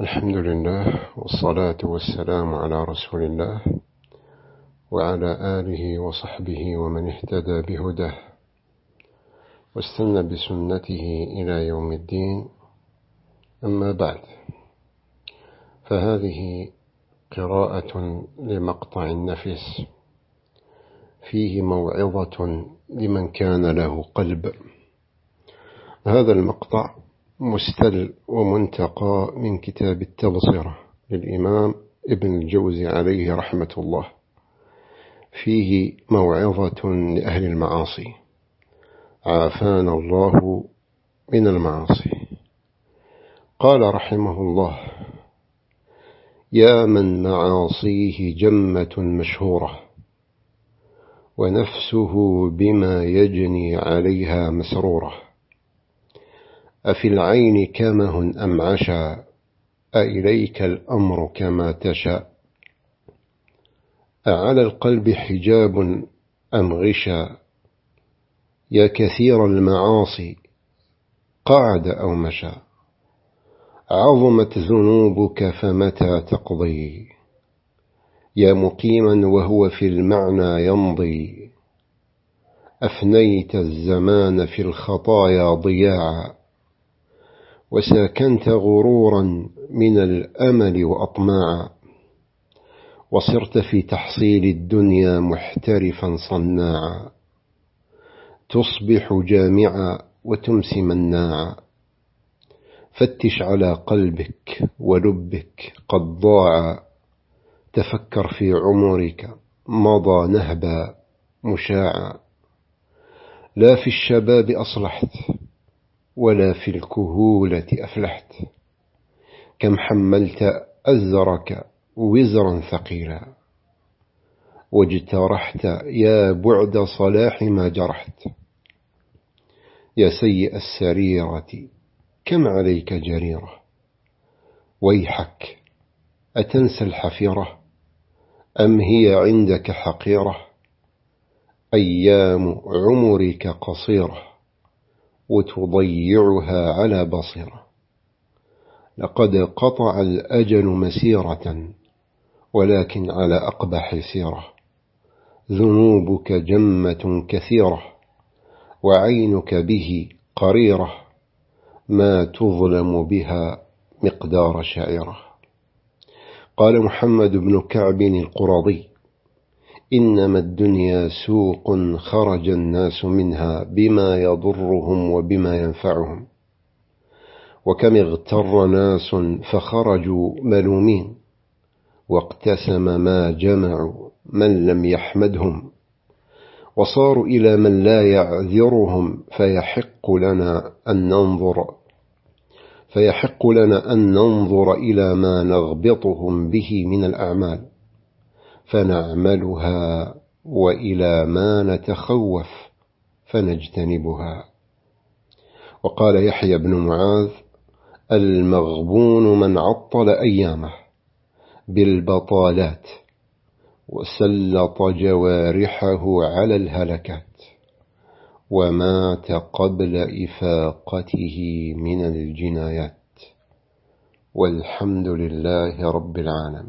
الحمد لله والصلاة والسلام على رسول الله وعلى آله وصحبه ومن اهتدى بهداه واستنى بسنته إلى يوم الدين. أما بعد فهذه قراءة لمقطع النفس فيه موعظة لمن كان له قلب. هذا المقطع مستل ومنتقى من كتاب التبصرة للإمام ابن الجوزي عليه رحمة الله. فيه موعظة لأهل المعاصي. عافانا الله من المعاصي. قال رحمه الله يا من معاصيه جمة مشهورة ونفسه بما يجني عليها مسرورة. أفي العين كمه أم عشا أإليك الأمر كما تشاء أعلى القلب حجاب أم غشا. يا كثير المعاصي قعد أو مشى عظمت ذنوبك فمتى تقضي؟ يا مقيما وهو في المعنى يمضي. أفنيت الزمان في الخطايا ضياعا. وساكنت غرورا من الأمل وأطماعا وصرت في تحصيل الدنيا محترفا صناعا. تصبح جامعا وتمسي مناعا فتش على قلبك ولبك قد ضاع تفكر في عمرك مضى نهبا مشاعا. لا في الشباب أصلحت ولا في الكهولة أفلحت. كم حملت أزرك وزرا ثقيلا. واجترحت يا بعد صلاح ما جرحت. يا سيء السريرة كم عليك جريرة؟ ويحك أتنسى الحفيرة؟ أم هي عندك حقيرة؟ أيام عمرك قصيرة. وتضيعها على بصيرة. لقد قطع الأجل مسيرة ولكن على أقبح سيرة. ذنوبك جمة كثيرة وعينك به قريرة. ما تظلم بها مقدار شعيرة. قال محمد بن كعب القرضي إنما الدنيا سوق خرج الناس منها بما يضرهم وبما ينفعهم. وكم اغتر ناس فخرجوا ملومين واقتسم ما جمعوا من لم يحمدهم. وصاروا إلى من لا يعذرهم فيحق لنا أن ننظر فيحق لنا أن ننظر إلى ما نغبطهم به من الأعمال. فنعملها وإلى ما نتخوف فنجتنبها. وقال يحيى بن معاذ المغبون من عطل أيامه بالبطالات وسلط جوارحه على الهلكات ومات قبل إفاقته من الجنايات. والحمد لله رب العالمين.